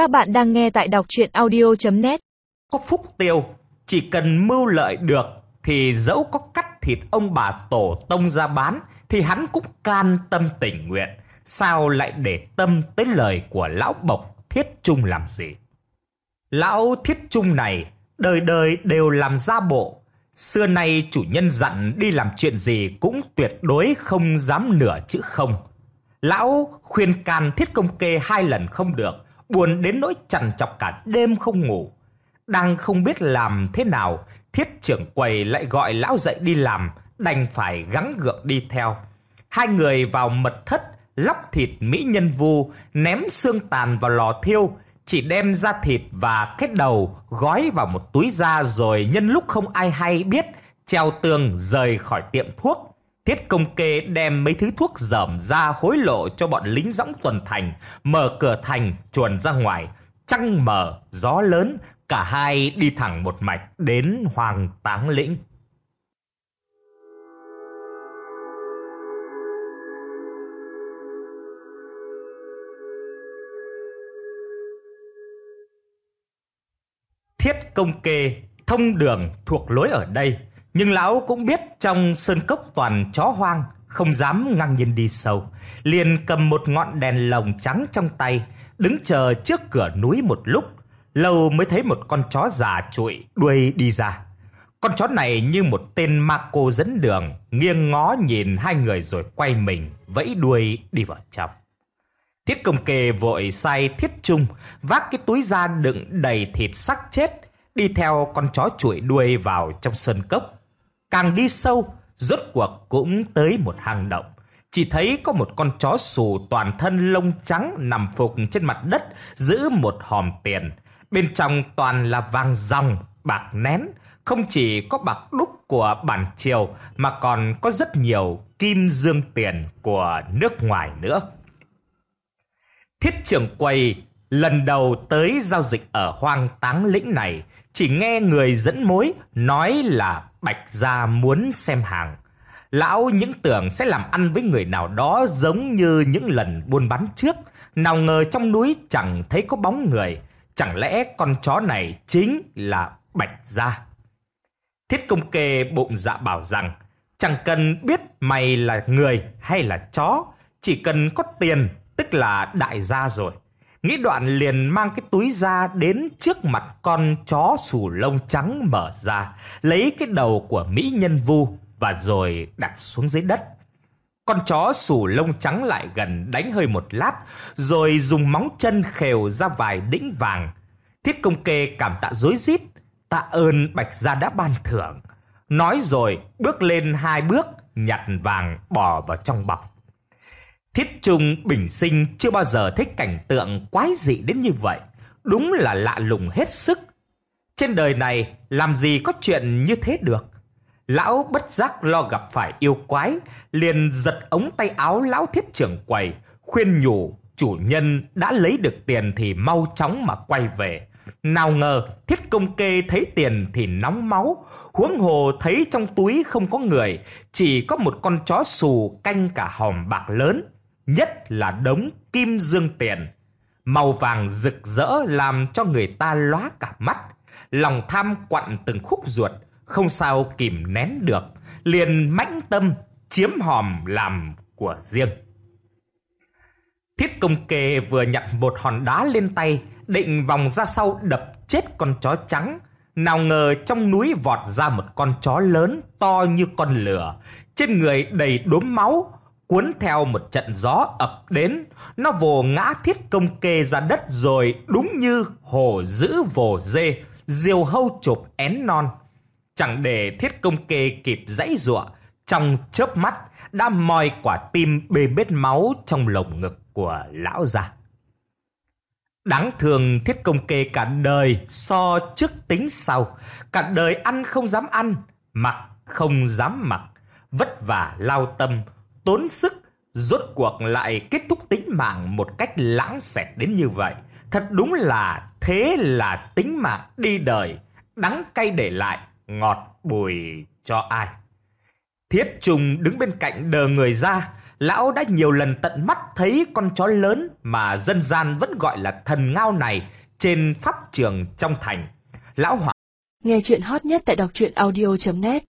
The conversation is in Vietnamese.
Các bạn đang nghe tại đọc chuyện audio.net Có phúc tiêu, chỉ cần mưu lợi được thì dẫu có cắt thịt ông bà tổ tông ra bán thì hắn cũng can tâm tình nguyện. Sao lại để tâm tới lời của lão bộc thiết trung làm gì? Lão thiết trung này đời đời đều làm gia bộ. Xưa nay chủ nhân dặn đi làm chuyện gì cũng tuyệt đối không dám nửa chữ không. Lão khuyên can thiết công kê hai lần không được, buồn đến nỗi chằn chọc cả đêm không ngủ. Đang không biết làm thế nào, thiết trưởng quầy lại gọi lão dậy đi làm, đành phải gắng gượng đi theo. Hai người vào mật thất, lóc thịt mỹ nhân vu, ném xương tàn vào lò thiêu, chỉ đem ra thịt và cái đầu gói vào một túi da rồi nhân lúc không ai hay biết, treo tường rời khỏi tiệm thuốc. Thiết công kê đem mấy thứ thuốc dởm ra hối lộ cho bọn lính dõng tuần thành, mở cửa thành chuồn ra ngoài. Trăng mở, gió lớn, cả hai đi thẳng một mạch đến Hoàng Táng Lĩnh. Thiết công kê, thông đường thuộc lối ở đây, nhưng lão cũng biết trong sơn cốc toàn chó hoang, không dám ngang nhiên đi sâu, liền cầm một ngọn đèn lồng trắng trong tay, đứng chờ trước cửa núi một lúc, lâu mới thấy một con chó già trụi đuôi đi ra. Con chó này như một tên ma cô dẫn đường, nghiêng ngó nhìn hai người rồi quay mình, vẫy đuôi đi vào trong. Thiết công kê vội sai thiết trung, vác cái túi da đựng đầy thịt sắc chết, đi theo con chó chuỗi đuôi vào trong sơn cốc. Càng đi sâu, rốt cuộc cũng tới một hang động. Chỉ thấy có một con chó sù toàn thân lông trắng nằm phục trên mặt đất giữ một hòm tiền. Bên trong toàn là vàng ròng, bạc nén. Không chỉ có bạc đúc của bản triều mà còn có rất nhiều kim dương tiền của nước ngoài nữa. Thiết trưởng quầy lần đầu tới giao dịch ở hoang táng lĩnh này, chỉ nghe người dẫn mối nói là Bạch Gia muốn xem hàng. Lão những tưởng sẽ làm ăn với người nào đó giống như những lần buôn bán trước. Nào ngờ trong núi chẳng thấy có bóng người. Chẳng lẽ con chó này chính là Bạch Gia? Thiết công kê bụng dạ bảo rằng, chẳng cần biết mày là người hay là chó. Chỉ cần có tiền, tức là đại gia rồi. Nghĩ đoạn liền mang cái túi ra đến trước mặt con chó sù lông trắng mở ra, lấy cái đầu của Mỹ Nhân Vu và rồi đặt xuống dưới đất. Con chó sù lông trắng lại gần đánh hơi một lát, rồi dùng móng chân khều ra vài đĩnh vàng. Thiết công kê cảm tạ dối rít tạ ơn Bạch Gia đã ban thưởng. Nói rồi bước lên hai bước, nhặt vàng bỏ vào trong bọc. Thiết Trung bình sinh chưa bao giờ thấy cảnh tượng quái dị đến như vậy. Đúng là lạ lùng hết sức. Trên đời này làm gì có chuyện như thế được. Lão bất giác lo gặp phải yêu quái, liền giật ống tay áo lão thiết trưởng quầy, khuyên nhủ chủ nhân đã lấy được tiền thì mau chóng mà quay về. Nào ngờ thiết công kê thấy tiền thì nóng máu, huống hồ thấy trong túi không có người, chỉ có một con chó xù canh cả hòm bạc lớn nhất là đống kim dương tiền. Màu vàng rực rỡ làm cho người ta lóa cả mắt, lòng tham quặn từng khúc ruột, không sao kìm nén được, liền mãnh tâm chiếm hòm làm của riêng. Thiết công kê vừa nhặt một hòn đá lên tay, định vòng ra sau đập chết con chó trắng. Nào ngờ trong núi vọt ra một con chó lớn to như con lửa, trên người đầy đốm máu, cuốn theo một trận gió ập đến, nó vồ ngã thiết công kê ra đất rồi đúng như hồ giữ vồ dê, diều hâu chụp én non. Chẳng để thiết công kê kịp dãy giụa, trong chớp mắt đã moi quả tim bê bết máu trong lồng ngực của lão già. Đáng thương thiết công kê cả đời so trước tính sau, cả đời ăn không dám ăn, mặc không dám mặc, vất vả lao tâm, tốn sức, rốt cuộc lại kết thúc tính mạng một cách lãng xẹt đến như vậy. Thật đúng là thế là tính mạng đi đời, đắng cay để lại, ngọt bùi cho ai. Thiết trùng đứng bên cạnh đờ người ra, Lão đã nhiều lần tận mắt thấy con chó lớn mà dân gian vẫn gọi là thần ngao này trên pháp trường trong thành. Lão hỏa. Nghe chuyện hot nhất tại đọc truyện audio.net